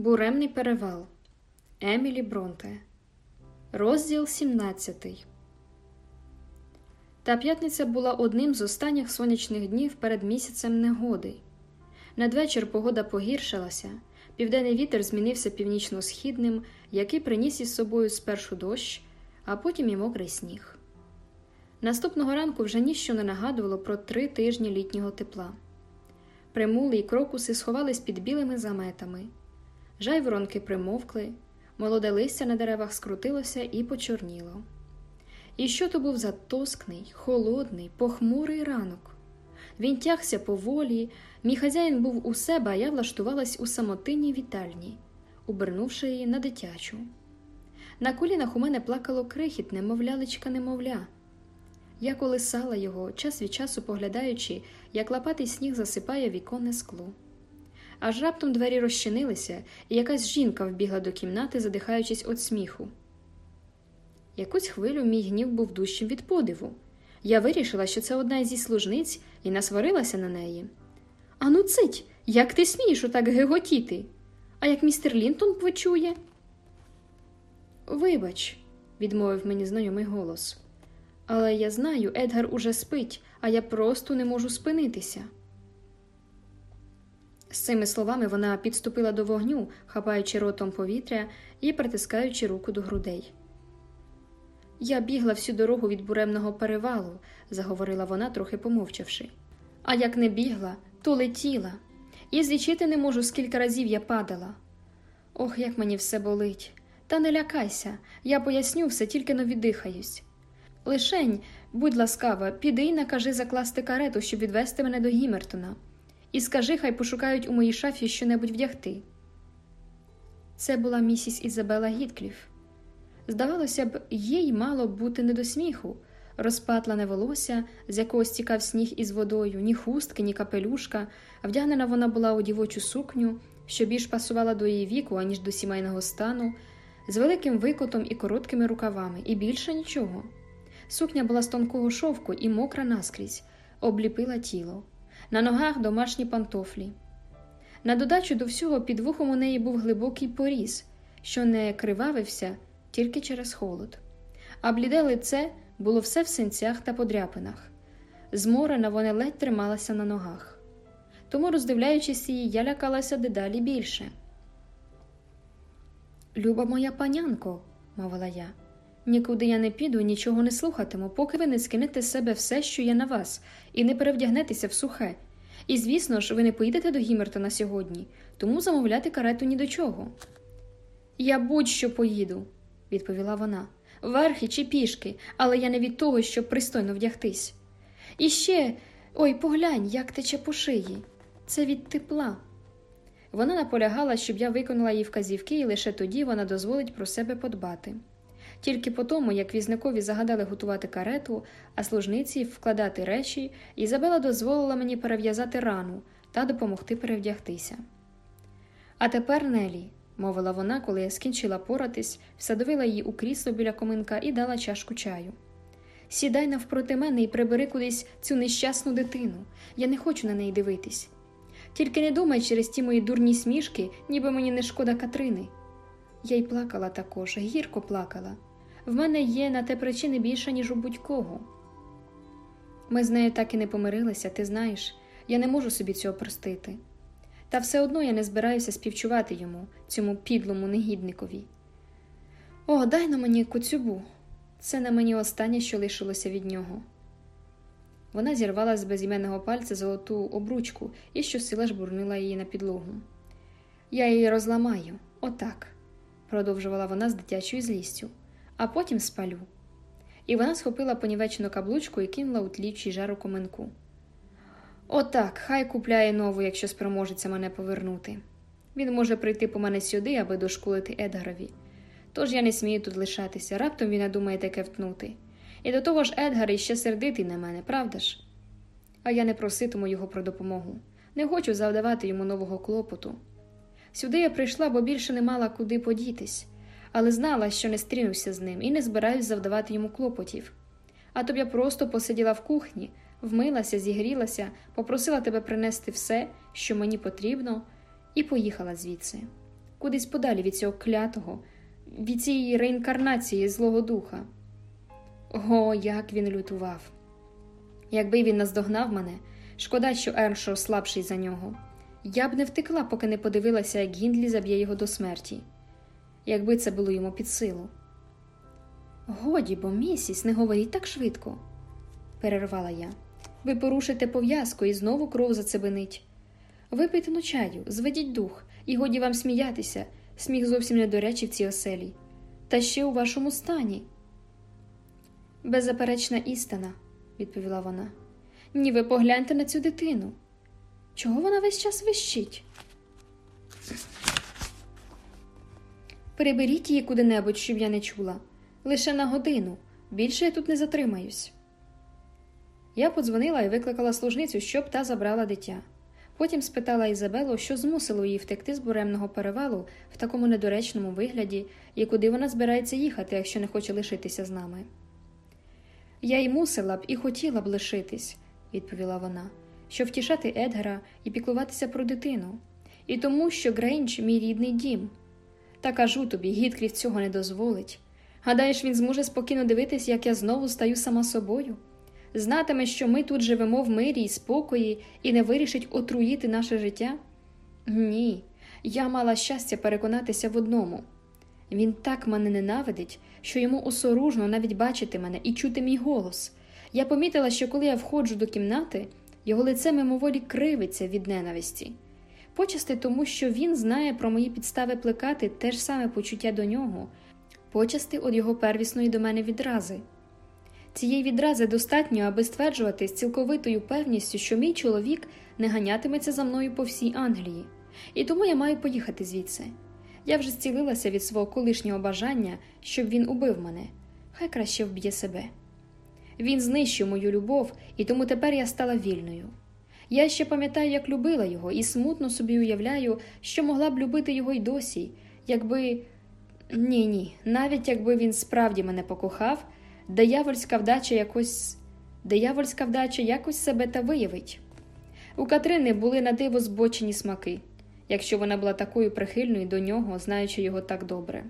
Буремний перевал Емілі Бронте. Розділ 17 Та п'ятниця була одним з останніх сонячних днів перед місяцем негоди. Надвечір погода погіршилася, південний вітер змінився північно-східним, який приніс із собою спершу дощ, а потім і мокрий сніг. Наступного ранку вже ніщо не нагадувало про три тижні літнього тепла. Примули й крокуси сховались під білими заметами. Жайворонки примовкли, молоде листя на деревах скрутилося і почорніло. І що то був за тоскний, холодний, похмурий ранок? Він тягся поволі, мій хазяїн був у себе, а я влаштувалась у самотинній вітальні, убернувши її на дитячу. На колінах у мене плакало крихітне, мовлялечка немовля. Я колисала його, час від часу поглядаючи, як лопатий сніг засипає віконне скло. Аж раптом двері розчинилися, і якась жінка вбігла до кімнати, задихаючись від сміху. Якусь хвилю мій гнів був дужчим від подиву. Я вирішила, що це одна зі служниць, і насварилася на неї. Ану, цить, як ти смієш отак геготіти? А як містер Лінтон почує? Вибач, відмовив мені знайомий голос. Але я знаю, Едгар уже спить, а я просто не можу спинитися. З цими словами вона підступила до вогню, хапаючи ротом повітря і притискаючи руку до грудей. Я бігла всю дорогу від буремного перевалу, заговорила вона, трохи помовчавши. А як не бігла, то летіла, і злічити не можу, скільки разів я падала. Ох, як мені все болить. Та не лякайся, я поясню все, тільки но віддихаюсь. Лишень, будь ласкава, піди й накажи закласти карету, щоб відвести мене до Гімертона, і скажи, хай пошукають у моїй шафі щонебудь вдягти. Це була місіс Ізабела Гіткліф. Здавалося б, їй мало бути не до сміху, розпатлане волосся, з якого стікав сніг із водою, ні хустки, ні капелюшка, вдягнена вона була у дівочу сукню, що більш пасувала до її віку, аніж до сімейного стану, з великим викотом і короткими рукавами, і більше нічого. Сукня була з тонкого шовку і мокра наскрізь, обліпила тіло, на ногах домашні пантофлі. На додачу до всього під вухом у неї був глибокий поріз, що не кривавився тільки через холод, а бліде лице було все в синцях та подряпинах. Зморена вона ледь трималася на ногах. Тому, роздивляючись її, я лякалася дедалі більше. Люба моя панянко, мовила я, нікуди я не піду, нічого не слухатиму, поки ви не скинете з себе все, що є на вас, і не перевдягнетеся в сухе. І, звісно ж, ви не поїдете до Гімертона сьогодні, тому замовляти карету ні до чого. Я будь-що поїду, відповіла вона, верхи чи пішки, але я не від того, щоб пристойно вдягтись. І ще ой, поглянь, як тече по шиї. Це від тепла. Вона наполягала, щоб я виконала її вказівки, і лише тоді вона дозволить про себе подбати. Тільки по тому, як візникові загадали готувати карету, а служниці вкладати речі, Ізабела дозволила мені перев'язати рану та допомогти перевдягтися. А тепер, Нелі, мовила вона, коли я скінчила поратись, всадовила її у крісло біля коминка і дала чашку чаю. Сідай навпроти мене і прибери кудись цю нещасну дитину. Я не хочу на неї дивитись. Тільки не думай через ті мої дурні смішки, ніби мені не шкода Катрини. Я й плакала також, гірко плакала. В мене є на те причини більше, ніж у будь-кого. Ми з нею так і не помирилися, ти знаєш, я не можу собі цього простити. Та все одно я не збираюся співчувати йому, цьому підлому негідникові. О, дай на мені коцюбу. Це на мені останнє, що лишилося від нього. Вона зірвала з безіменного пальця золоту обручку і щосила жбурнила її на підлогу. Я її розламаю, отак, продовжувала вона з дитячою злістю, а потім спалю. І вона схопила понівечену каблучку і кинула у тлічий жар у коменку. Отак, хай купляє нову, якщо спроможеться мене повернути. Він може прийти по мене сюди, аби дошкулити Едгарові. Тож я не смію тут лишатися, раптом він надумає таке втнути. І до того ж Едгар іще сердитий на мене, правда ж? А я не проситиму його про допомогу. Не хочу завдавати йому нового клопоту. Сюди я прийшла, бо більше не мала куди подітись, але знала, що не стрінуся з ним і не збираюсь завдавати йому клопотів. А то б я просто посиділа в кухні, вмилася, зігрілася, попросила тебе принести все, що мені потрібно, і поїхала звідси. кудись подалі від цього клятого, від цієї реінкарнації Злого Духа. О, як він лютував! Якби він наздогнав мене, шкода, що Ершо слабший за нього. Я б не втекла, поки не подивилася, як Гіндлі заб'є його до смерті, якби це було йому під силу. Годі, бо місіс, не говоріть так швидко, перервала я. Ви порушите пов'язку і знову кров зацебенить. Випийте ну чаю, зведіть дух, і годі вам сміятися, сміх зовсім не до речі в цій оселі, та ще у вашому стані. Беззаперечна істина, відповіла вона. Ні, ви погляньте на цю дитину. Чого вона весь час вищить? Переберіть її куди-небудь, щоб я не чула. Лише на годину. Більше я тут не затримаюсь. Я подзвонила і викликала служницю, щоб та забрала дитя. Потім спитала Ізабелу, що змусило її втекти з буремного перевалу в такому недоречному вигляді і куди вона збирається їхати, якщо не хоче лишитися з нами. Я й мусила б і хотіла б лишитись, відповіла вона, щоб втішати Едгара і піклуватися про дитину, і тому, що Грейндж мій рідний дім. Та кажу тобі, Гіткріф цього не дозволить. Гадаєш, він зможе спокійно дивитись, як я знову стаю сама собою? Знатиме, що ми тут живемо в мирі і спокої і не вирішить отруїти наше життя? Ні, я мала щастя переконатися в одному. Він так мене ненавидить, що йому осоружно навіть бачити мене і чути мій голос. Я помітила, що коли я входжу до кімнати, його лице мимоволі кривиться від ненависті. Почасти тому, що він знає про мої підстави плекати те ж саме почуття до нього, почасти від його первісної до мене відрази. Цієї відрази достатньо, аби стверджувати з цілковитою певністю, що мій чоловік не ганятиметься за мною по всій Англії, і тому я маю поїхати звідси. Я вже зцілилася від свого колишнього бажання, щоб він убив мене, хай краще вб'є себе. Він знищив мою любов, і тому тепер я стала вільною. Я ще пам'ятаю, як любила його, і смутно собі уявляю, що могла б любити його й досі, якби. Ні, ні, навіть якби він справді мене покохав, диявольська вдача якось диявольська вдача якось себе та виявить. У Катрини були на диво збочені смаки, якщо вона була такою прихильною до нього, знаючи його так добре.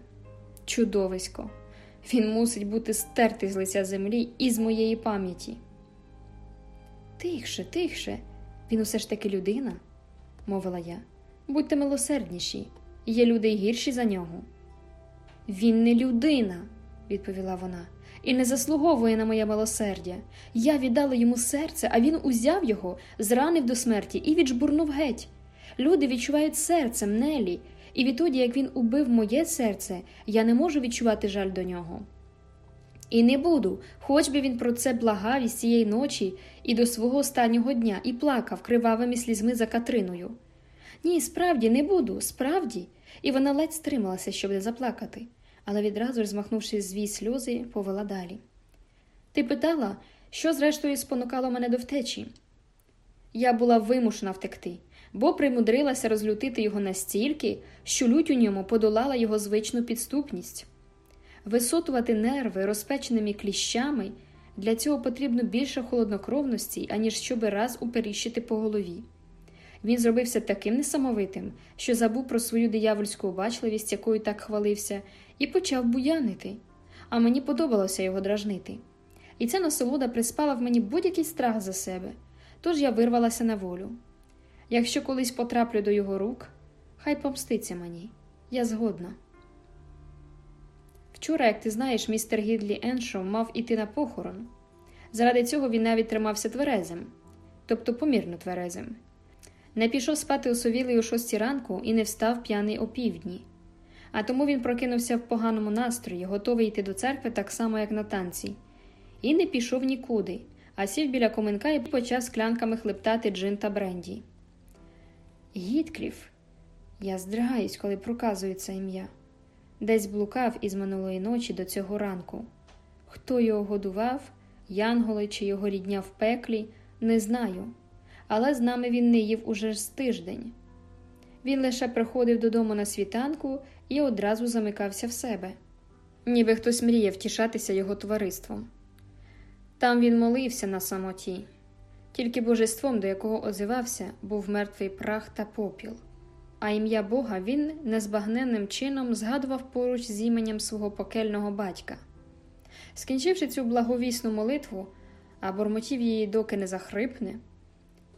Чудовисько, він мусить бути стертий з лиця землі і з моєї пам'яті. Тихше, тихше, він усе ж таки людина, мовила я. Будьте милосердніші, є люди й гірші за нього. Він не людина, відповіла вона, і не заслуговує на моє милосердя. Я віддала йому серце, а він узяв його, зранив до смерті і віджбурнув геть. Люди відчувають серцем Нелі, і відтоді, як він убив моє серце, я не можу відчувати жаль до нього. І не буду, хоч би він про це благав із цієї ночі і до свого останнього дня і плакав кривавими слізьми за Катриною. Ні, справді не буду, справді, і вона ледь стрималася, щоб не заплакати, але відразу змахнувши звій сльози, повела далі. Ти питала, що зрештою спонукало мене до втечі? Я була вимушена втекти, бо примудрилася розлютити його настільки, що лють у ньому подолала його звичну підступність. Висотувати нерви розпеченими кліщами для цього потрібно більше холоднокровності, аніж щоби раз уперіщити по голові. Він зробився таким несамовитим, що забув про свою диявольську обачливість, якою так хвалився, і почав буянити, а мені подобалося його дражнити. І ця насолода приспала в мені будь-який страх за себе, тож я вирвалася на волю. Якщо колись потраплю до його рук, хай помститься мені, я згодна. Вчора, як ти знаєш, містер Гідлі Еншоу мав іти на похорон. Заради цього він навіть тримався тверезим, тобто помірно тверезим. Не пішов спати осовілий о шостій ранку і не встав п'яний о півдні. А тому він прокинувся в поганому настрої, готовий йти до церкви так само, як на танці, і не пішов нікуди, а сів біля коменка і почав склянками хлептати джин та бренді. Гідкліф, я здригаюсь, коли проказую це ім'я. Десь блукав із минулої ночі до цього ранку. Хто його годував, янголи чи його рідня в пеклі, не знаю, але з нами він не їв уже з тиждень. Він лише приходив додому на світанку і одразу замикався в себе, ніби хтось мріє втішатися його товариством. Там він молився на самоті, тільки божеством, до якого озивався, був мертвий прах та попіл. А ім'я Бога він незбагненним чином згадував поруч з іменем свого покельного батька. Скінчивши цю благовісну молитву, а бормотів її, доки не захрипне,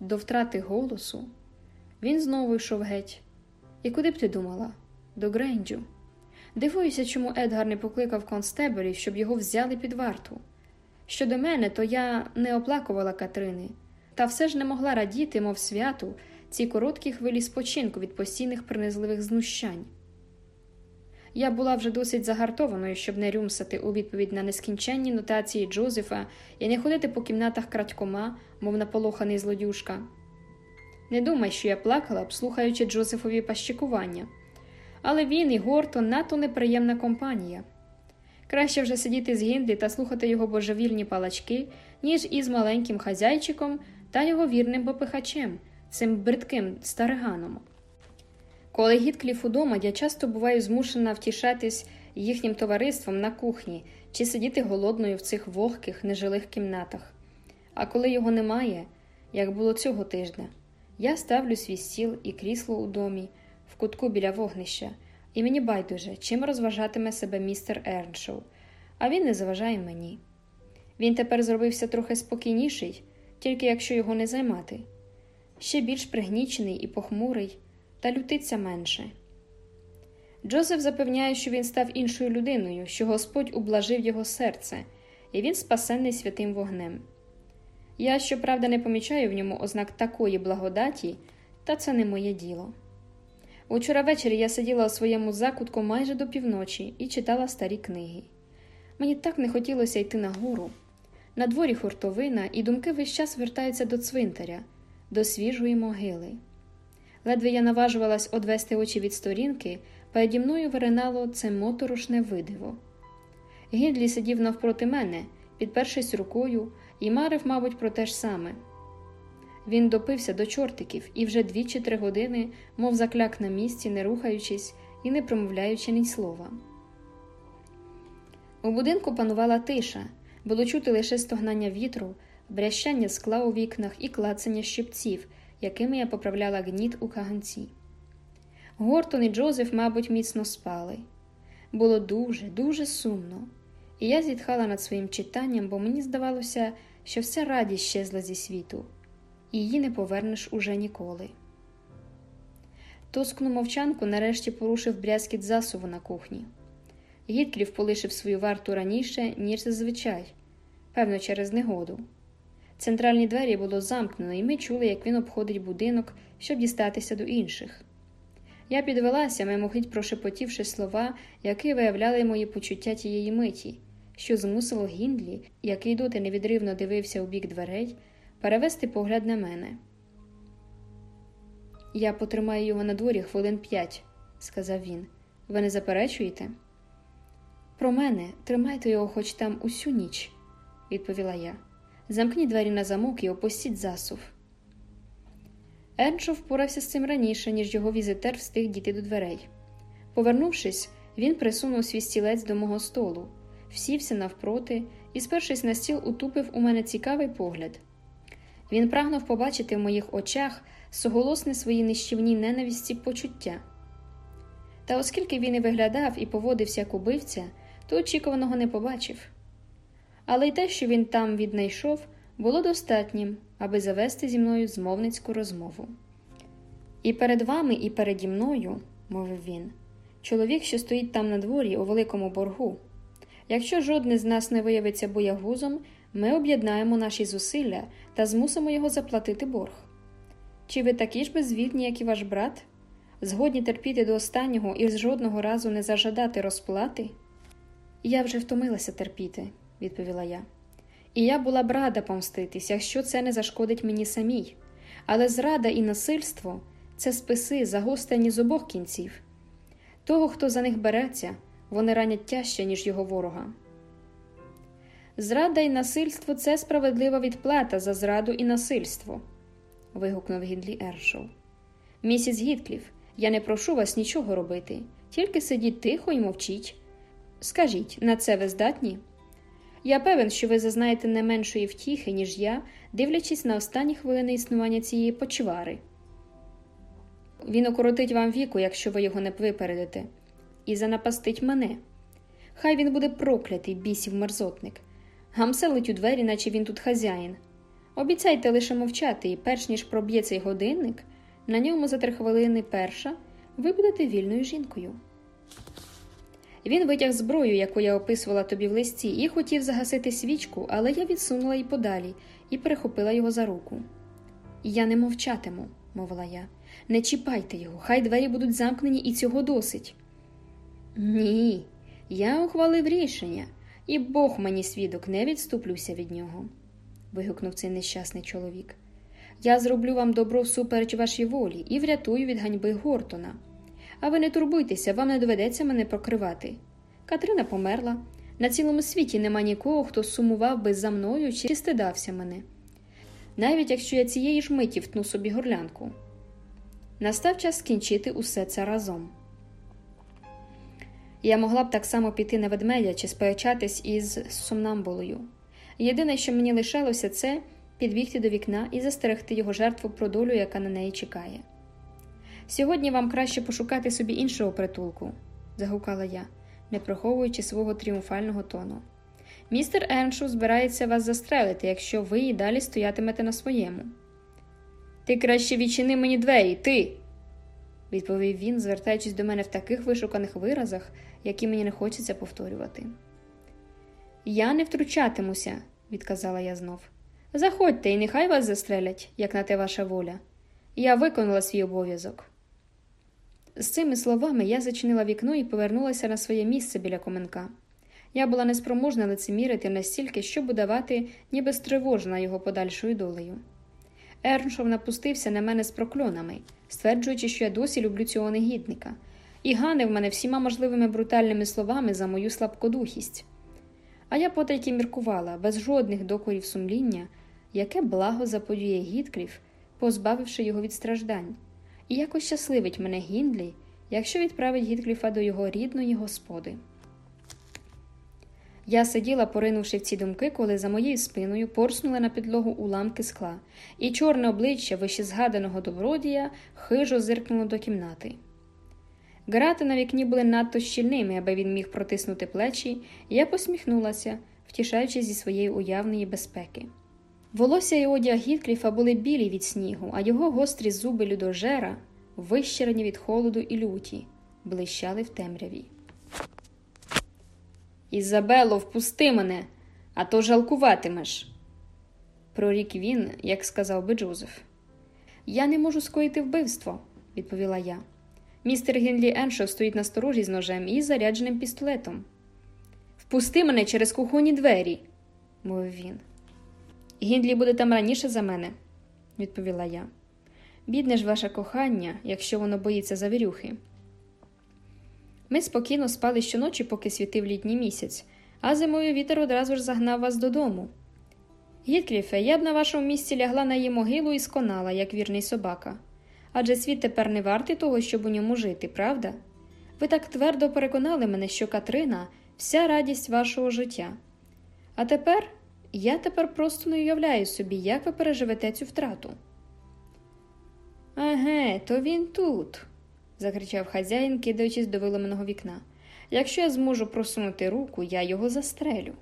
до втрати голосу, він знову йшов геть. І куди б ти думала? До Гренджу. Дивуюся, чому Едгар не покликав констебелів, щоб його взяли під варту. Щодо мене, то я не оплакувала Катрини, та все ж не могла радіти, мов святу, ці короткі хвилі спочинку від постійних принизливих знущань. Я була вже досить загартованою, щоб не рюмсати у відповідь на нескінченні нотації Джозефа і не ходити по кімнатах крадькома, мов наполоханий злодюшка. Не думай, що я плакала б, слухаючи Джозефові пащикування, але він і Гортон надто неприємна компанія. Краще вже сидіти з Гіндлі та слухати його божевільні палачки, ніж із маленьким хазяйчиком та його вірним попихачем, цим бридким стариганом. Коли Гіткліф удома, я часто буваю змушена втішатись їхнім товариством на кухні чи сидіти голодною в цих вогких, нежилих кімнатах. А коли його немає, як було цього тижня, я ставлю свій стіл і крісло у домі, в кутку біля вогнища, і мені байдуже, чим розважатиме себе містер Ерншоу, а він не заважає мені. Він тепер зробився трохи спокійніший, тільки якщо його не займати, ще більш пригнічений і похмурий та лютиться менше. Джозеф запевняє, що він став іншою людиною, що Господь ублажив його серце, і він спасенний святим вогнем. Я, щоправда, не помічаю в ньому ознак такої благодаті, та це не моє діло. Учора ввечері я сиділа у своєму закутку майже до півночі і читала старі книги. Мені так не хотілося йти нагору. На дворі хуртовина, і думки весь час вертаються до цвинтаря, до свіжої могили. Ледве я наважувалась одвести очі від сторінки, переді мною виринало це моторошне видиво. Гідлі сидів навпроти мене, підпершись рукою, і марив, мабуть, про те ж саме. Він допився до чортиків і вже дві чи три години, мов закляк на місці, не рухаючись і не промовляючи ні слова. У будинку панувала тиша, було чути лише стогнання вітру, брящання скла у вікнах і клацання щипців якими я поправляла гніт у каганці. Гортон і Джозеф, мабуть, міцно спали. Було дуже, дуже сумно, і я зітхала над своїм читанням, бо мені здавалося, що вся радість щезла зі світу, і її не повернеш уже ніколи. Тоскну мовчанку нарешті порушив брязкіт засуву на кухні. Гітклів полишив свою варту раніше, ніж зазвичай, певно, через негоду. Центральні двері було замкнено, і ми чули, як він обходить будинок, щоб дістатися до інших. Я підвелася, мимохідь прошепотівши слова, які виявляли мої почуття тієї миті, що змусило Гіндлі, який доти невідривно дивився у бік дверей, перевести погляд на мене. Я потримаю його на дворі хвилин п'ять, сказав він. Ви не заперечуєте? Про мене тримайте його хоч там усю ніч, відповіла я. Замкніть двері на замок і опустіть засув. Еншо впорався з цим раніше, ніж його візитер встиг дійти до дверей. Повернувшись, він присунув свій стілець до мого столу, всівся навпроти і, спершись на стіл, утупив у мене цікавий погляд. Він прагнув побачити в моїх очах соголосне свої нищівні ненависті почуття. Та оскільки він і виглядав і поводився як убивця, то очікуваного не побачив але й те, що він там віднайшов, було достатнім, аби завести зі мною змовницьку розмову. І перед вами, і переді мною, мовив він, чоловік, що стоїть там на дворі у великому боргу. Якщо жодне з нас не виявиться боягузом, ми об'єднаємо наші зусилля та змусимо його заплатити борг. Чи ви такі ж безвідні, як і ваш брат? Згодні терпіти до останнього і з жодного разу не зажадати розплати? Я вже втомилася терпіти, відповіла я. І я була б рада помститись, якщо це не зашкодить мені самій. Але зрада і насильство це списи, загостені з обох кінців. Того, хто за них береться, вони ранять тяжче, ніж його ворога. Зрада і насильство це справедлива відплата за зраду і насильство. вигукнув Гідлі Ершоу. Місіс Гіткліф, я не прошу вас нічого робити, тільки сидіть тихо і мовчіть. Скажіть, на це ви здатні? Я певен, що ви зазнаєте не меншої втіхи, ніж я, дивлячись на останні хвилини існування цієї почвари. він укоротить вам віку, якщо ви його не випередите, і занапастить мене. Хай він буде проклятий, бісів мерзотник. Гамселить у двері, наче він тут хазяїн. Обіцяйте лише мовчати, і перш ніж проб'є цей годинник, на ньому за три хвилини перша ви будете вільною жінкою. Він витяг зброю, яку я описувала тобі в листі, і хотів загасити свічку, але я відсунула її подалі і перехопила його за руку. Я не мовчатиму, мовила я. Не чіпайте його, хай двері будуть замкнені, і цього досить. Ні, я ухвалив рішення, і Бог мені свідок, не відступлюся від нього. вигукнув цей нещасний чоловік. Я зроблю вам добро всупереч вашій волі і врятую від ганьби Гортона. А ви не турбуйтеся, вам не доведеться мене прокривати. Катрина померла. На цілому світі нема нікого, хто сумував би за мною чи стидався мене. Навіть якщо я цієї ж миті втну собі горлянку. Настав час скінчити усе це разом. Я могла б так само піти на ведмедя чи сперечатись із сомнамбулою. Єдине, що мені лишалося, це підбігти до вікна і застерегти його жертву про долю, яка на неї чекає. Сьогодні вам краще пошукати собі іншого притулку, загукала я, не приховуючи свого тріумфального тону. Містер Еншу збирається вас застрелити, якщо ви і далі стоятимете на своєму. Ти краще відчини мені двері, ти. відповів він, звертаючись до мене в таких вишуканих виразах, які мені не хочеться повторювати. Я не втручатимуся, відказала я знов. Заходьте, і нехай вас застрелять, як на те ваша воля. Я виконала свій обов'язок. З цими словами я зачинила вікно і повернулася на своє місце біля коменка. Я була неспроможна лицемірити настільки, щоб удавати, ніби стривожена його подальшою долею. Ерншов напустився на мене з прокльонами, стверджуючи, що я досі люблю цього негідника, і ганив мене всіма можливими брутальними словами за мою слабкодухість. А я потайки міркувала, без жодних докорів сумління, яке благо заподіє Гідкліф, позбавивши його від страждань, і якось щасливить мене Гіндлі, якщо відправить Гідкліфа до його рідної господи. Я сиділа, поринувши в ці думки, коли за моєю спиною порснули на підлогу уламки скла, і чорне обличчя вищезгаданого добродія хижо зиркнуло до кімнати. Грати на вікні були надто щільними, аби він міг протиснути плечі, і я посміхнулася, втішаючись зі своєї уявної безпеки. Волосся і одяг Гіткліфа були білі від снігу, а його гострі зуби людожера, вищерені від холоду і люті, блищали в темряві. Ізабело, впусти мене, а то жалкуватимеш, прорік він, як сказав би Джозеф. Я не можу скоїти вбивство, відповіла я. Містер Генлі Еншо стоїть на сторожі з ножем і зарядженим пістолетом. Впусти мене через кухонні двері, мовив він. Гіндлі буде там раніше за мене, відповіла я. Бідне ж ваше кохання, якщо воно боїться завірюхи. Ми спокійно спали щоночі, поки світив літній місяць, а зимою вітер одразу ж загнав вас додому. Гідкліфе, я б на вашому місці лягла на її могилу і сконала, як вірний собака. Адже світ тепер не вартий того, щоб у ньому жити, правда? Ви так твердо переконали мене, що Катрина вся радість вашого життя. А тепер я тепер просто не уявляю собі, як ви переживете цю втрату. Еге, то він тут закричав хазяїн, кидаючись до виламаного вікна. Якщо я зможу просунути руку, я його застрелю.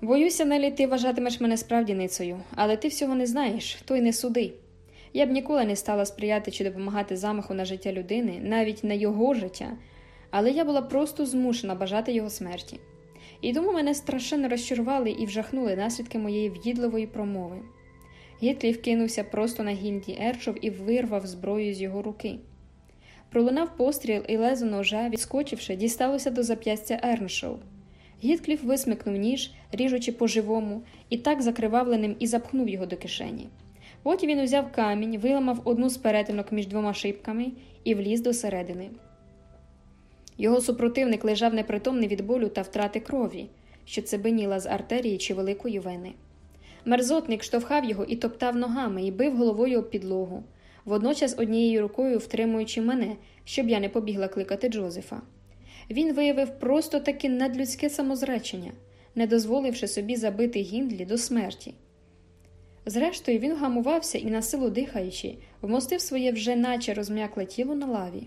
Боюся, Нелі, ти вважатимеш мене справдіницею, але ти всього не знаєш, то й не суди. Я б ніколи не стала сприяти чи допомагати замаху на життя людини, навіть на його життя, але я була просто змушена бажати його смерті. І тому мене страшенно розчарували і вжахнули наслідки моєї в'їдливої промови. Гітлів кинувся просто на гільді Ерчов і вирвав зброю з його руки. Пролунав постріл і лезо ножа, відскочивши, дісталося до зап'ястя Ерншоу. Гіткліф висмикнув ніж, ріжучи по живому, і так закривавленим і запхнув його до кишені. Потім він узяв камінь, виламав одну з перетинок між двома шибками і вліз до середини. Його супротивник лежав непритомний від болю та втрати крові, що цебеніла з артерії чи великої вени. Мерзотник штовхав його і топтав ногами і бив головою об підлогу водночас однією рукою втримуючи мене, щоб я не побігла кликати Джозефа. Він виявив просто таки надлюдське самозречення, не дозволивши собі забити Гіндлі до смерті. Зрештою, він вгамувався і, на силу дихаючи, вмостив своє вже наче розм'якле тіло на лаві.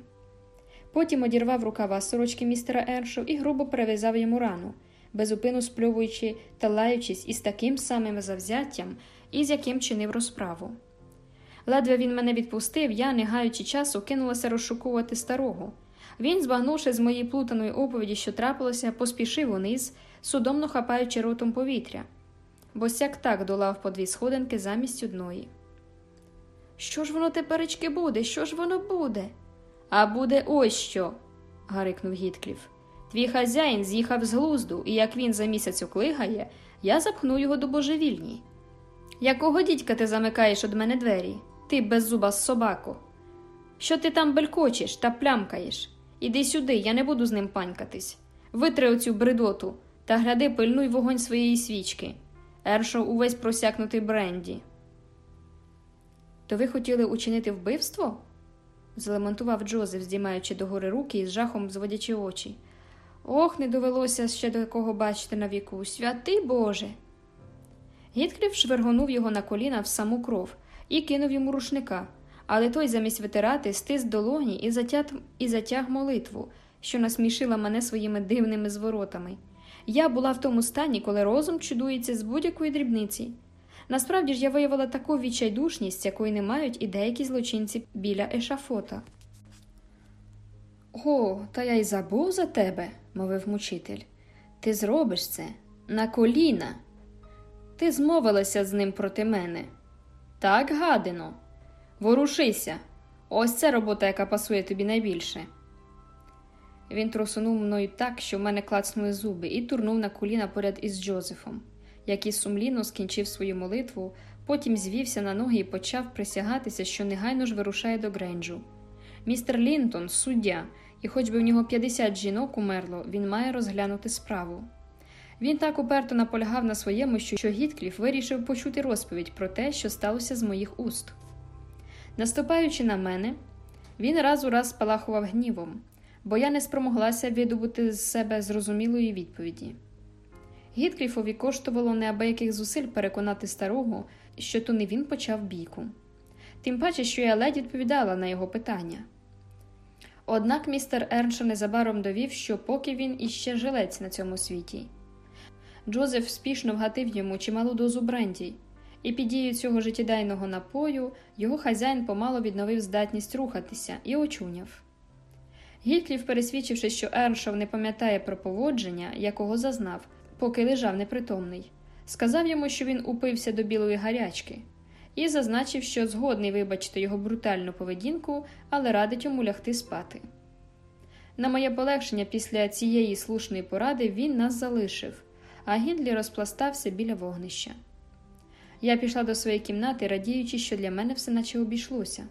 Потім одірвав рукава сорочки містера Ершоу і грубо перев'язав йому рану, безупину спльовуючи та лаючись із таким самим завзяттям, із яким чинив розправу. Ледве він мене відпустив, я, не гаючи часу, кинулася розшукувати старого. Він, збагнувши з моєї плутаної оповіді, що трапилося, поспішив униз, судомно хапаючи ротом повітря, бо сяк так долав по дві сходинки замість одної. Що ж воно теперечки буде? Що ж воно буде? А буде ось що. гарикнув Гіткліф. Твій хазяїн з'їхав з глузду, і як він за місяць оклигає, я запхну його до божевільні. Якого дідька ти замикаєш од мене двері? Ти беззуба собако. Що ти там белькочеш та плямкаєш? Іди сюди, я не буду з ним панькатись. Витри оцю бредоту та гляди, пильнуй вогонь своєї свічки. Ершов увесь просякнутий бренді. То ви хотіли учинити вбивство? Залементував Джозеф, здіймаючи догори руки і з жахом зводячи очі. Ох, не довелося ще до якого бачити на віку. Святий Боже. Гіткліф швергонув його на коліна в саму кров і кинув йому рушника, але той, замість витирати, стис долоні і затяг, і затяг молитву, що насмішила мене своїми дивними зворотами. Я була в тому стані, коли розум чудується з будь-якої дрібниці. Насправді ж я виявила таку відчайдушність, якої не мають і деякі злочинці біля ешафота. О, та я й забув за тебе, мовив мучитель. Ти зробиш це на коліна. Ти змовилася з ним проти мене. Так, гадино, ворушися. Ось це робота, яка пасує тобі найбільше. Він трусунув мною так, що в мене клацнули зуби, і турнув на коліна поряд із Джозефом, який сумлінно скінчив свою молитву, потім звівся на ноги і почав присягатися, що негайно ж вирушає до Гренджу. Містер Лінтон, суддя, і хоч би в нього 50 жінок умерло, він має розглянути справу. Він так уперто наполягав на своєму, що Гіткліф вирішив почути розповідь про те, що сталося з моїх уст. Наступаючи на мене, він раз у раз спалахував гнівом, бо я не спромоглася видобути з себе зрозумілої відповіді. Гіткліфові коштувало неабияких зусиль переконати старого, що то не він почав бійку, тим паче, що я ледь відповідала на його питання. Однак містер Ерншо незабаром довів, що поки він іще жилець на цьому світі. Джозеф спішно вгатив йому чималу дозу бренді, і під дією цього життєдайного напою його хазяїн помало відновив здатність рухатися і очуняв. Гітлів, пересвідчивши, що Ерншов не пам'ятає про поводження, якого зазнав, поки лежав непритомний, сказав йому, що він упився до білої гарячки, і зазначив, що згодний вибачити його брутальну поведінку, але радить йому лягти спати. На моє полегшення після цієї слушної поради він нас залишив а Гіндлі розпластався біля вогнища. Я пішла до своєї кімнати, радіючи, що для мене все наче обійшлося.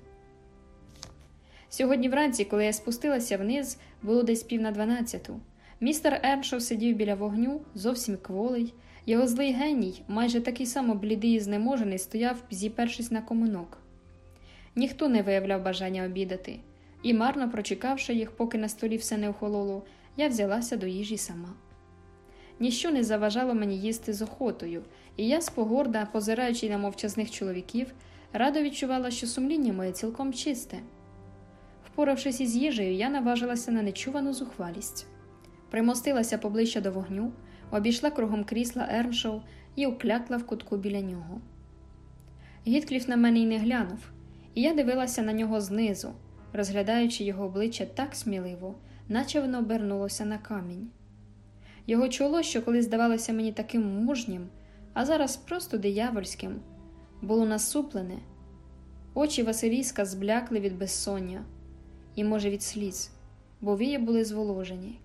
Сьогодні вранці, коли я спустилася вниз, було десь пів на дванадцяту. Містер Ерншоу сидів біля вогню, зовсім кволий. Його злий геній, майже такий само блідий і знеможений, стояв, зіпершись на коминок. Ніхто не виявляв бажання обідати, і, марно прочекавши їх, поки на столі все не охололо, я взялася до їжі сама. Ніщо не заважало мені їсти з охотою, і я, спогорда, позираючи на мовчазних чоловіків, радо відчувала, що сумління моє цілком чисте. Впоравшись із їжею, я наважилася на нечувану зухвалість, примостилася поближче до вогню, обійшла кругом крісла Ерншоу і уклякла в кутку біля нього. Гіткліф на мене й не глянув, і я дивилася на нього знизу, розглядаючи його обличчя так сміливо, наче воно обернулося на камінь. Його чоло, що колись здавалося мені таким мужнім, а зараз просто диявольським, було насуплене, очі Василіска зблякли від безсоння і, може, від сліз, бо вії були зволожені.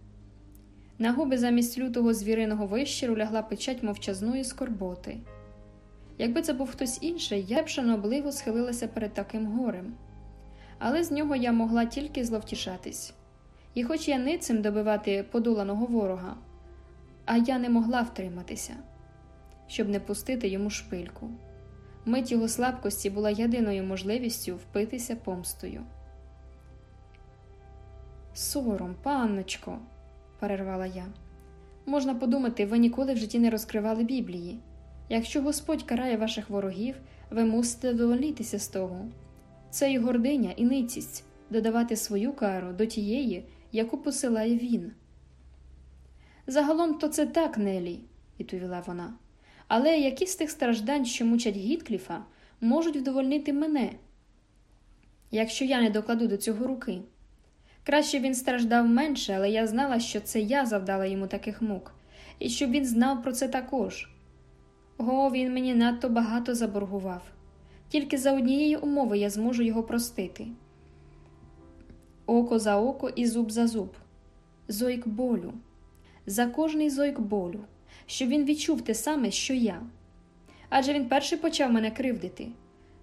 На губи замість лютого звіриного вищиру лягла печать мовчазної скорботи. Якби це був хтось інший, я б шанобливо схилилася перед таким горем, але з нього я могла тільки зловтішатись. І, хоч я ницим добивати подоланого ворога, а я не могла втриматися, щоб не пустити йому шпильку. Мить його слабкості була єдиною можливістю впитися помстою. Сором, панночко, перервала я. Можна подумати, ви ніколи в житті не розкривали Біблії. Якщо Господь карає ваших ворогів, ви мусите довольнитися з того. Це й гординя і ницість додавати свою кару до тієї, яку посилає він. Загалом то це так, Нелі, відповіла вона. Але які з тих страждань, що мучать Гіткліфа, можуть вдовольнити мене, якщо я не докладу до цього руки? Краще він страждав менше, але я знала, що це я завдала йому таких мук, і щоб він знав про це також. Го, він мені надто багато заборгував. Тільки за однієї умови я зможу його простити. Око за око і зуб за зуб. Зойк болю. За кожний зойк болю, щоб він відчув те саме, що я. Адже він перший почав мене кривдити.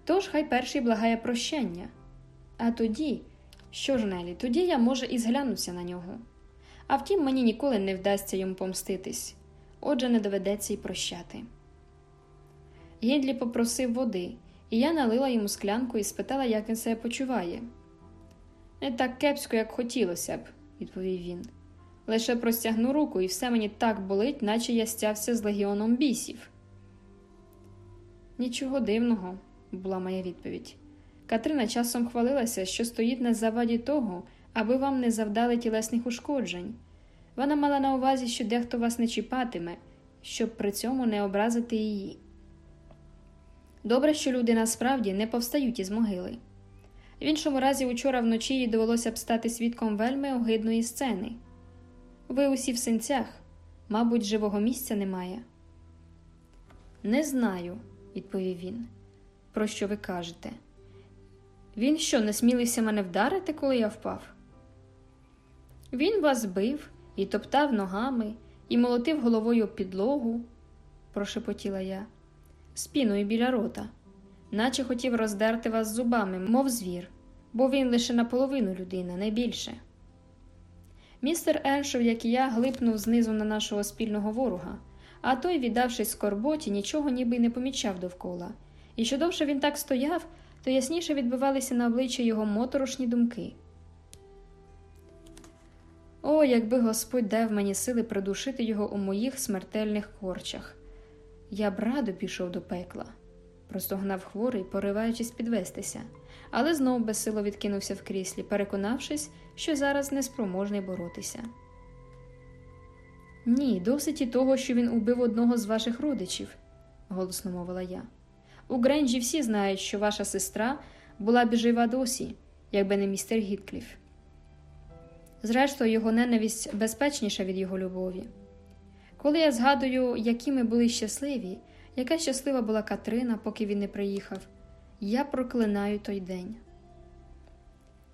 Тож хай перший благає прощення. А тоді, що ж, Нелі, тоді я, може, і зглянуся на нього. А втім, мені ніколи не вдасться йому помститись, отже, не доведеться й прощати. Гіндлі попросив води, і я налила йому склянку і спитала, як він себе почуває. Не так кепсько, як хотілося б, відповів він. Лише простягну руку, і все мені так болить, наче я стявся з легіоном бісів. Нічого дивного, була моя відповідь. Катрина часом хвалилася, що стоїть на заваді того, аби вам не завдали тілесних ушкоджень. Вона мала на увазі, що дехто вас не чіпатиме, щоб при цьому не образити її. Добре, що люди насправді не повстають із могили. В іншому разі, учора вночі їй довелося б стати свідком вельми огидної сцени. Ви усі в синцях, мабуть, живого місця немає. Не знаю, відповів він. Про що ви кажете? Він що, не смілився мене вдарити, коли я впав? Він вас бив і топтав ногами, і молотив головою підлогу, прошепотіла я, спіною біля рота, наче хотів роздерти вас зубами, мов звір, бо він лише наполовину людина, не більше. Містер Еншов, як і я, глипнув знизу на нашого спільного ворога, а той, віддавшись скорботі, нічого ніби не помічав довкола, і що довше він так стояв, то ясніше відбивалися на обличчя його моторошні думки. О, якби Господь дав мені сили придушити його у моїх смертельних корчах. Я б радо пішов до пекла, простогнав хворий, пориваючись підвестися, але знову безсило відкинувся в кріслі, переконавшись, що зараз неспроможний боротися. Ні, досить і того, що він убив одного з ваших родичів, голосно мовила я. У Гренджі всі знають, що ваша сестра була б жива досі, якби не містер Гіткліф. Зрештою, його ненависть безпечніша від його любові. Коли я згадую, які ми були щасливі, яка щаслива була Катріна, поки він не приїхав, я проклинаю той день.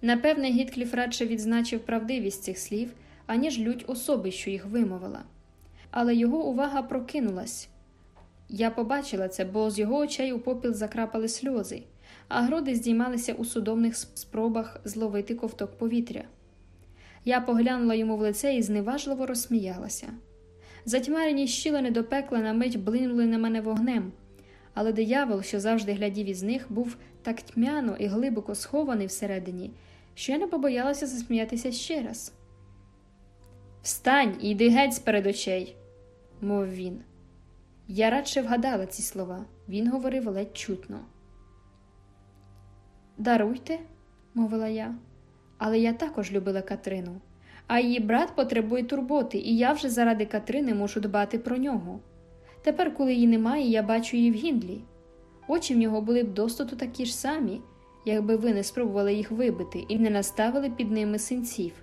Напевне, Гіткліф радше відзначив правдивість цих слів, аніж лють особи, що їх вимовила. Але його увага прокинулась. Я побачила це, бо з його очей у попіл закрапали сльози, а груди здіймалися у судомних спробах зловити ковток повітря. Я поглянула йому в лице і зневажливо розсміялася. Затьмарені щілини до пекла на мить блинули на мене вогнем, але диявол, що завжди глядів із них, був так тьмяно і глибоко схований всередині, що я не побоялася засміятися ще раз. Встань і йди геть з перед очей, мовив він. Я радше вгадала ці слова. Він говорив ледь чутно. Даруйте, мовила я, але я також любила Катрину, а її брат потребує турботи, і я вже заради Катрини мушу дбати про нього. Тепер, коли її немає, я бачу її в гіндлі. Очі в нього були б достоту такі ж самі, якби ви не спробували їх вибити і не наставили під ними синців.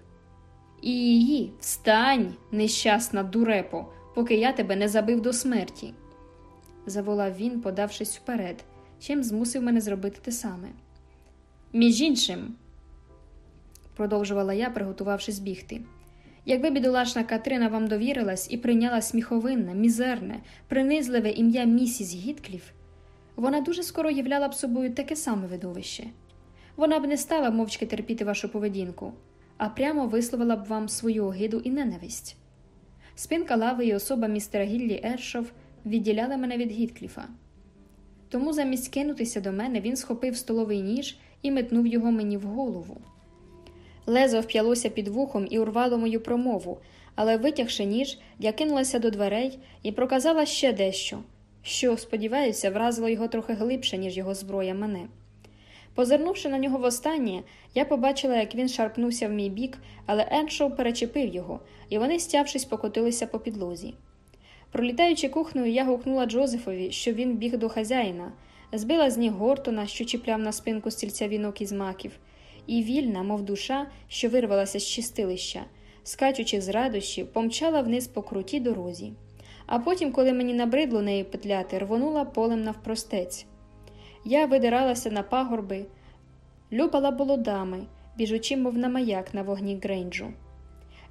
І її встань, нещасна дурепо, поки я тебе не забив до смерті, заволав він, подавшись вперед, чим змусив мене зробити те саме. Між іншим, продовжувала я, приготувавшись бігти. Якби бідолашна Катрина вам довірилась і прийняла сміховинне, мізерне, принизливе ім'я місіс Гіткліф, вона дуже скоро являла б собою таке саме видовище. Вона б не стала мовчки терпіти вашу поведінку, а прямо висловила б вам свою огиду і ненависть. Спинка лави і особа містера Гіллі Ершов відділяли мене від Гіткліфа. Тому замість кинутися до мене він схопив столовий ніж і метнув його мені в голову. Лезо вп'ялося під вухом і урвало мою промову, але, витягши ніж, я кинулася до дверей і проказала ще дещо, що, сподіваюся, вразило його трохи глибше, ніж його зброя мене. Позирнувши на нього востаннє, я побачила, як він шарпнувся в мій бік, але Еншоу перечепив його, і вони, стявшись, покотилися по підлозі. Пролітаючи кухнею, я гукнула Джозефові, щоб він біг до хазяїна, збила з ніг Гортона, що чіпляв на спинку стільця вінок із маків, і вільна, мов душа, що вирвалася з чистилища, скачучи з радощів, помчала вниз по крутій дорозі. А потім, коли мені набридло нею петляти, рвонула полем навпростець. Я видиралася на пагорби, любала болодами, біжучи, мов на маяк на вогні Грейнджу.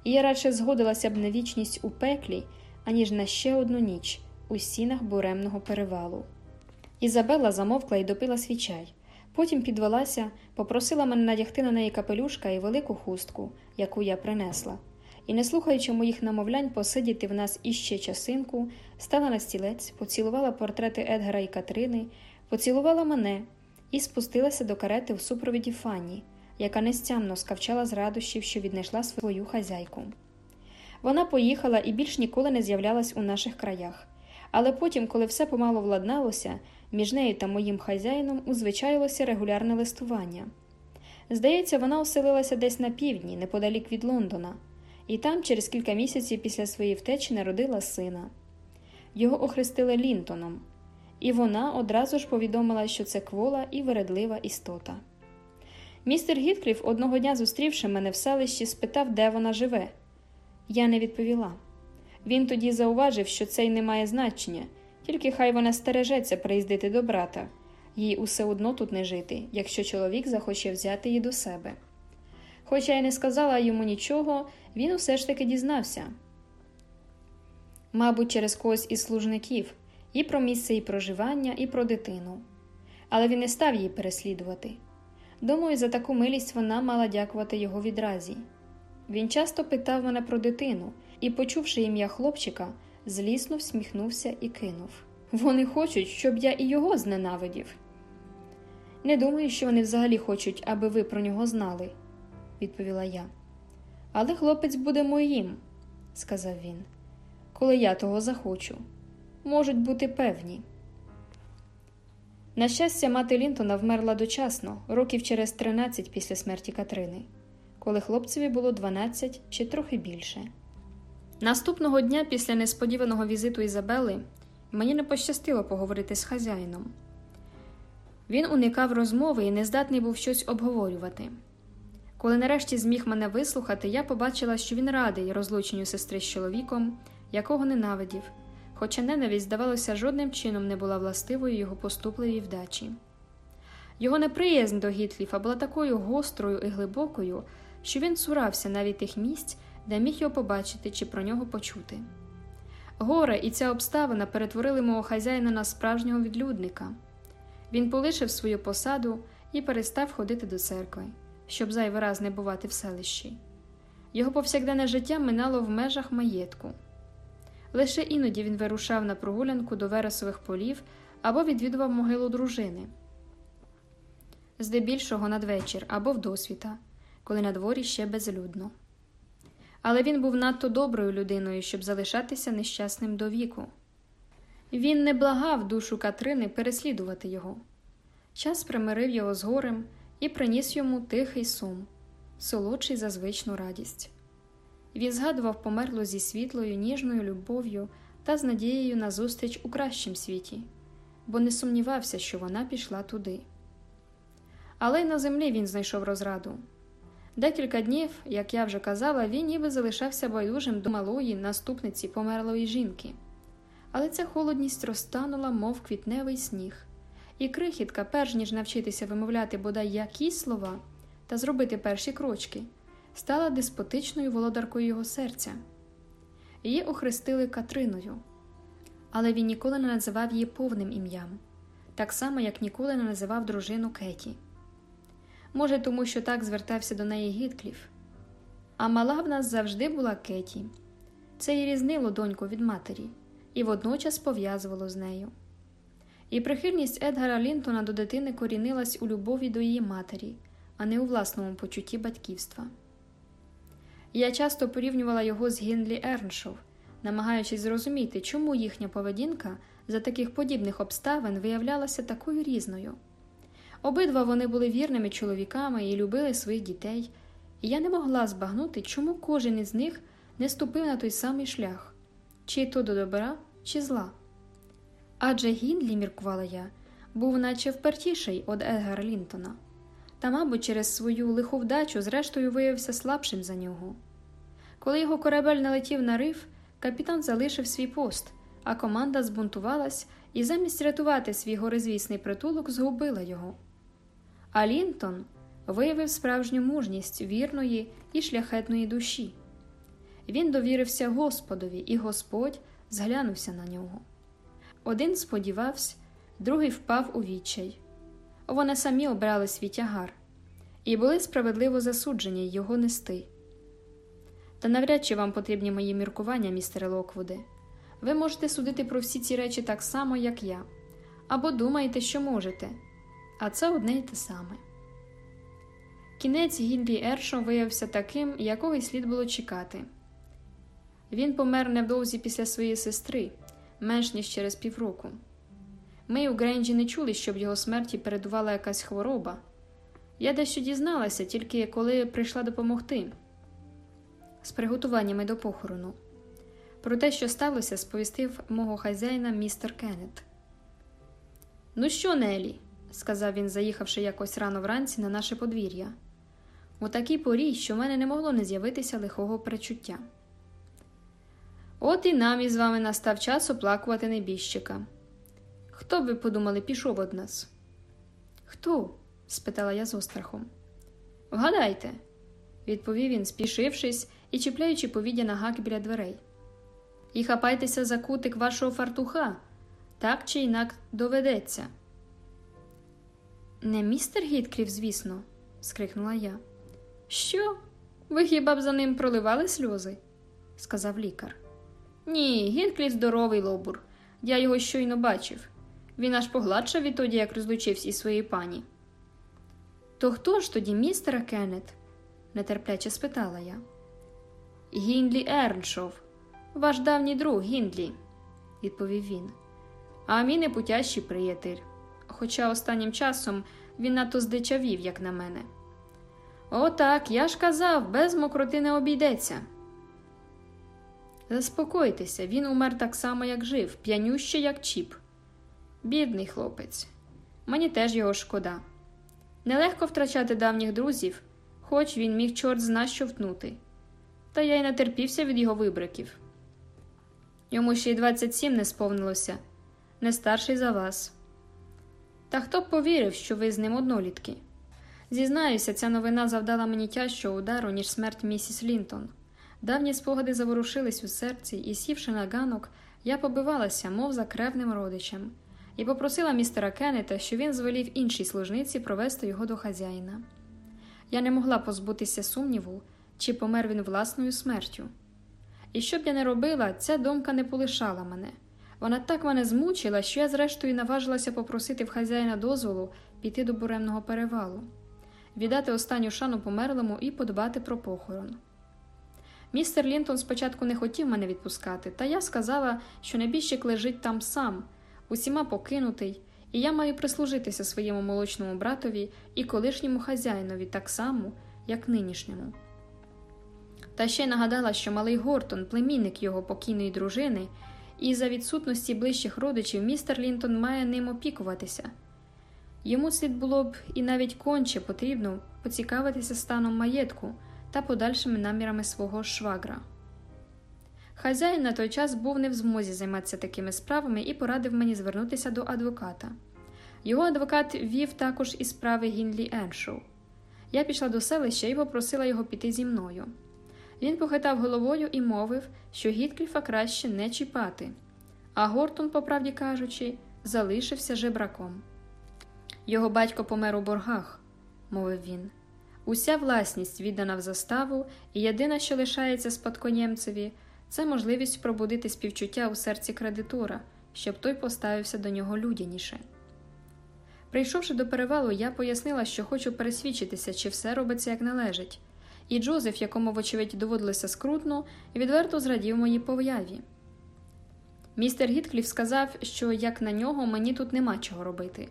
І я радше згодилася б на вічність у пеклі, аніж на ще одну ніч у стінах буремного перевалу. Ізабелла замовкла і допила свій чай. Потім підвелася, попросила мене надягти на неї капелюшка і велику хустку, яку я принесла, і, не слухаючи моїх намовлянь посидіти в нас іще часинку, стала на стілець, поцілувала портрети Едгара і Катрини, поцілувала мене і спустилася до карети в супровіді Фанні, яка нестямно скавчала з радощів, що віднайшла свою хазяйку. Вона поїхала і більш ніколи не з'являлась у наших краях. Але потім, коли все помало владналося, між нею та моїм хазяїном узвичаїлося регулярне листування. Здається, вона оселилася десь на півдні, неподалік від Лондона, і там, через кілька місяців після своєї втечі, народила сина. Його охрестили Лінтоном, і вона одразу ж повідомила, що це квола і вередлива істота. Містер Гіткліф, одного дня зустрівши мене в селищі, спитав, де вона живе. Я не відповіла. Він тоді зауважив, що це й не має значення, тільки хай вона стережеться приїздити до брата, їй усе одно тут не жити, якщо чоловік захоче взяти її до себе. Хоча я не сказала йому нічого, він усе ж таки дізнався. Мабуть, через когось із служників і про місце її проживання, і про дитину. Але він не став її переслідувати. Думаю, за таку милість вона мала дякувати його відразі. Він часто питав мене про дитину і, почувши ім'я хлопчика, злісно всміхнувся і кинув Вони хочуть, щоб я і його зненавидів. Не думаю, що вони взагалі хочуть, аби ви про нього знали, відповіла я. Але хлопець буде моїм, сказав він, коли я того захочу. Можуть бути певні. На щастя, мати Лінтона вмерла дочасно, років через 13 після смерті Катрини, коли хлопцеві було 12 чи трохи більше. Наступного дня, після несподіваного візиту Ізабели, мені не пощастило поговорити з хазяїном. Він уникав розмови і не здатний був щось обговорювати. Коли нарешті зміг мене вислухати, я побачила, що він радий розлученню сестри з чоловіком, якого ненавидів, хоча ненависть, здавалося, жодним чином не була властивою його поступливій вдачі. Його неприязнь до Гітліфа була такою гострою і глибокою, що він цурався навіть тих місць, де міг його побачити чи про нього почути. Горе і ця обставина перетворили мого хазяїна на справжнього відлюдника. Він полишив свою посаду і перестав ходити до церкви, щоб зайвий раз не бувати в селищі. Його повсякденне життя минало в межах маєтку. Лише іноді він вирушав на прогулянку до вересових полів або відвідував могилу дружини, здебільшого надвечір або вдосвіта, коли на дворі ще безлюдно але він був надто доброю людиною, щоб залишатися нещасним до віку. Він не благав душу Катрини переслідувати його. Час примирив його з горем і приніс йому тихий сум, солодший за звичну радість. Він згадував померлу зі світлою, ніжною любов'ю та з надією на зустріч у кращім світі, бо не сумнівався, що вона пішла туди. Але й на землі він знайшов розраду. Декілька днів, як я вже казала, він ніби залишався байдужим до малої наступниці померлої жінки. Але ця холодність розтанула, мов квітневий сніг, і крихітка, перш ніж навчитися вимовляти бодай якісь слова та зробити перші крочки, стала деспотичною володаркою його серця. Її охрестили Катриною, але він ніколи не називав її повним ім'ям, так само, як ніколи не називав дружину Кеті може, тому що так звертався до неї Гіткліф. А мала в нас завжди була Кеті. Це і різнило доньку від матері, і водночас пов'язувало з нею. І прихильність Едгара Лінтона до дитини корінилась у любові до її матері, а не у власному почутті батьківства. Я часто порівнювала його з Гінлі Ерншов, намагаючись зрозуміти, чому їхня поведінка за таких подібних обставин виявлялася такою різною. Обидва вони були вірними чоловіками і любили своїх дітей, і я не могла збагнути, чому кожен із них не ступив на той самий шлях, чи то до добра, чи зла. Адже Гінлі, міркувала я, був наче впертіший від Едгара Лінтона, та, мабуть, через свою лиху вдачу, зрештою, виявився слабшим за нього. Коли його корабель налетів на риф, капітан залишив свій пост, а команда збунтувалась і замість рятувати свій горизвісний притулок згубила його. А Лінтон виявив справжню мужність вірної і шляхетної душі. Він довірився Господові, і Господь зглянувся на нього. Один сподівався, другий впав у відчай. Вони самі обрали свій тягар і були справедливо засуджені його нести. Та навряд чи вам потрібні мої міркування, містере Локвуде. Ви можете судити про всі ці речі так само, як я, або думаєте, що можете, а це одне й те саме. Кінець Гінлі Ершо виявився таким, якого й слід було чекати. Він помер невдовзі після своєї сестри, менш ніж через півроку. Ми у Гренджі не чули, щоб його смерті передувала якась хвороба. Я дещо дізналася, тільки коли прийшла допомогти з приготуваннями до похорону. Про те, що сталося, сповістив мого хазяїна містер Кеннет. Ну що, Нелі, сказав він, заїхавши якось рано вранці на наше подвір'я, у такій порі, що в мене не могло не з'явитися лихого пречуття. От і нам із вами настав час оплакувати небіжчика. Хто ви подумали, пішов од нас? Хто? спитала я з острахом. Вгадайте, відповів він, спішившись і чіпляючи повіддя на гак біля дверей. І хапайтеся за кутик вашого фартуха, так чи інак доведеться. Не містер Гіткліф, звісно, скрикнула я. Що? Ви хіба б за ним проливали сльози? сказав лікар. Ні, Гіткліф здоровий лобур. Я його щойно бачив. Він аж погладшав відтоді, як розлучився із своєю пані. То хто ж тоді містер Кеннет? нетерпляче спитала я. Гіндлі Ерншов, ваш давній друг Гіндлі, відповів він. А мій непутящий приятель. Хоча останнім часом він надто здичавів, як на мене. Отак, я ж казав, без мокроти не обійдеться. Заспокойтеся, він умер так само, як жив, п'янюще, як чіп. Бідний хлопець, мені теж його шкода. Нелегко втрачати давніх друзів, хоч він міг чорт зна що втнути. Та я й натерпівся від його вибриків. Йому ще й 27 не сповнилося, не старший за вас. Та хто б повірив, що ви з ним однолітки? Зізнаюся, ця новина завдала мені тяжчого удару, ніж смерть місіс Лінтон. Давні спогади заворушились у серці, і, сівши на ганок, я побивалася, мов за кревним родичем, і попросила містера Кеннета, що він звелів іншій служниці провести його до хазяїна. Я не могла позбутися сумніву, чи помер він власною смертю. І що б я не робила, ця думка не полишала мене. Вона так мене змучила, що я, зрештою, наважилася попросити в хазяїна дозволу піти до буремного перевалу, віддати останню шану померлому і подбати про похорон. Містер Лінтон спочатку не хотів мене відпускати, та я сказала, що небіжчик лежить там сам, усіма покинутий, і я маю прислужитися своєму молочному братові і колишньому хазяїнові так само, як нинішньому. Та ще й нагадала, що малий Гортон, племінник його покійної дружини, і за відсутності ближчих родичів містер Лінтон має ним опікуватися. Йому слід було б і навіть конче потрібно поцікавитися станом маєтку та подальшими намірами свого швагра. Хазяїн на той час був не в змозі займатися такими справами і порадив мені звернутися до адвоката. Його адвокат вів також і справи Гінлі Еншоу. Я пішла до селища і попросила його піти зі мною. Він похитав головою і мовив, що Гіткліфа краще не чіпати, а Гортон, по правді кажучи, залишився жебраком. Його батько помер у боргах, мовив він. Уся власність віддана в заставу, і єдине, що лишається спадкоємцеві, це можливість пробудити співчуття у серці кредитора, щоб той поставився до нього людяніше. Прийшовши до перевалу, я пояснила, що хочу пересвідчитися, чи все робиться як належить, і Джозеф, якому, вочевидь, доводилося скрутно, відверто зрадів моїй появі. Містер Гіткліф сказав, що як на нього мені тут нема чого робити.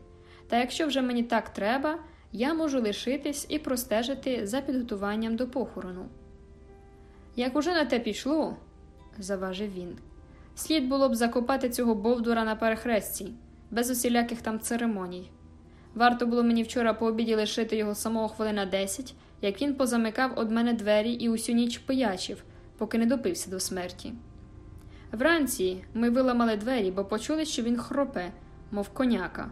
Та якщо вже мені так треба, я можу лишитись і простежити за підготуванням до похорону. Як уже на те пішло, заважив він, слід було б закопати цього бовдура на перехресті, без усіляких там церемоній. Варто було мені вчора по обіді лишити його самого хвилина десять, як він позамикав од мене двері і усю ніч пиячив, поки не допився до смерті. Вранці ми виламали двері, бо почули, що він хропе, мов коняка.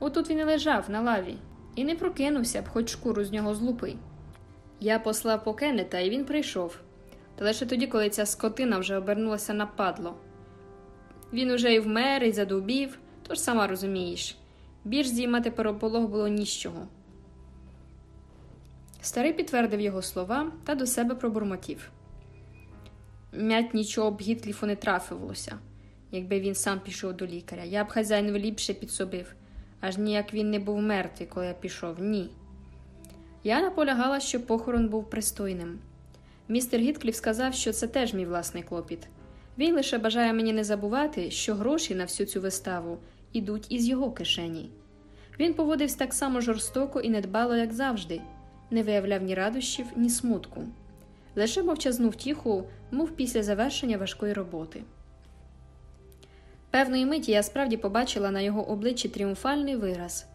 Отут він і лежав на лаві, і не прокинувся б, хоч шкуру з нього злупи. Я послав по Кеннета, і він прийшов, лише тоді, коли ця скотина вже обернулася на падло. Він уже і вмер, і задубів, тож сама розумієш, більш здіймати переполох було ніщого. Старий підтвердив його слова та до себе пробурмотів. М'ять нічого б Гітліфу не трафилося, якби він сам пішов до лікаря. Я б хазяїнові ліпше підсобив, аж ніяк він не був мертвий, коли я пішов, ні. Я наполягала, що похорон був пристойним. Містер Гіткліф сказав, що це теж мій власний клопіт. Він лише бажає мені не забувати, що гроші на всю цю виставу ідуть із його кишені. Він поводився так само жорстоко і недбало, як завжди, не виявляв ні радощів, ні смутку. Лише мовчазну втіху, мов після завершення важкої роботи. Певної миті я справді побачила на його обличчі тріумфальний вираз.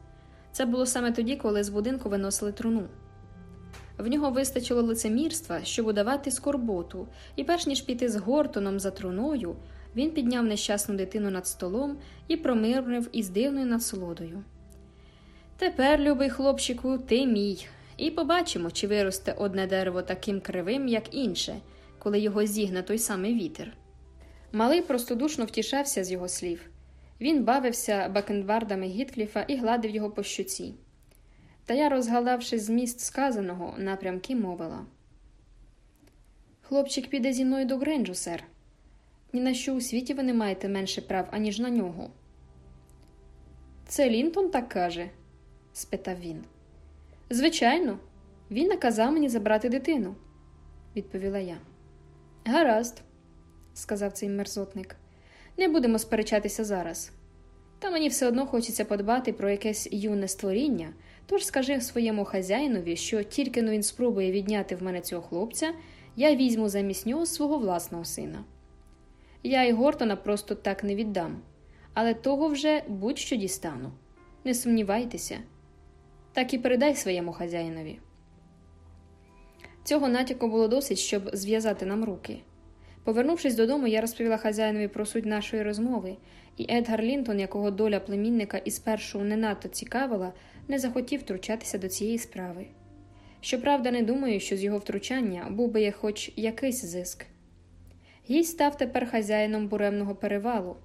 Це було саме тоді, коли з будинку виносили труну. В нього вистачило лицемірства, щоб удавати скорботу, і, перш ніж піти з Гортоном за труною, він підняв нещасну дитину над столом і промирнив із дивною насолодою. Тепер, любий хлопчику, ти мій, і побачимо, чи виросте одне дерево таким кривим, як інше, коли його зігне той самий вітер. Малий простодушно втішався з його слів. Він бавився бакенбардами Гіткліфа і гладив його по щуці. Та я, розгадавши зміст сказаного, напрямки мовила. Хлопчик піде зі мною до Гренджу, сер. Ні на що у світі ви не маєте менше прав, аніж на нього. Це Лінтон так каже? спитав він. Звичайно, він наказав мені забрати дитину, відповіла я. Гаразд, сказав цей мерзотник. Не будемо сперечатися зараз. Та мені все одно хочеться подбати про якесь юне створіння, тож скажи своєму хазяїнові, що тільки він спробує відняти в мене цього хлопця, я візьму замість нього свого власного сина. Я і Гортона просто так не віддам, але того вже будь-що дістану. Не сумнівайтеся, так і передай своєму хазяїнові. Цього натяку було досить, щоб зв'язати нам руки. Повернувшись додому, я розповіла хазяїнові про суть нашої розмови, і Едгар Лінтон, якого доля племінника і спершу не надто цікавила, не захотів втручатися до цієї справи. Щоправда, не думаю, що з його втручання був би хоч якийсь зиск. Гість став тепер хазяїном буремного перевалу.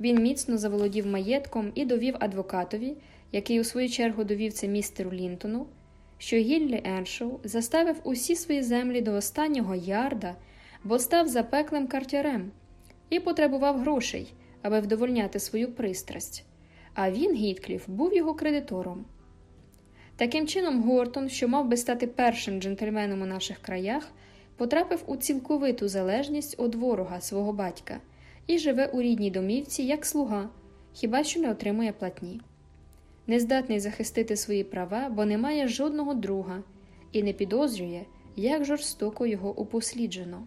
Він міцно заволодів маєтком і довів адвокатові, який у свою чергу довів це містеру Лінтону, що Гіллі Еншоу заставив усі свої землі до останнього ярда, бо став запеклим картярем і потребував грошей, аби вдовольняти свою пристрасть. А він, Гіткліф, був його кредитором. Таким чином, Гортон, що мав би стати першим джентльменом у наших краях, потрапив у цілковиту залежність від ворога свого батька і живе у рідній домівці як слуга, хіба що не отримує платні. Нездатний захистити свої права, бо не має жодного друга і не підозрює, як жорстоко його упосліджено.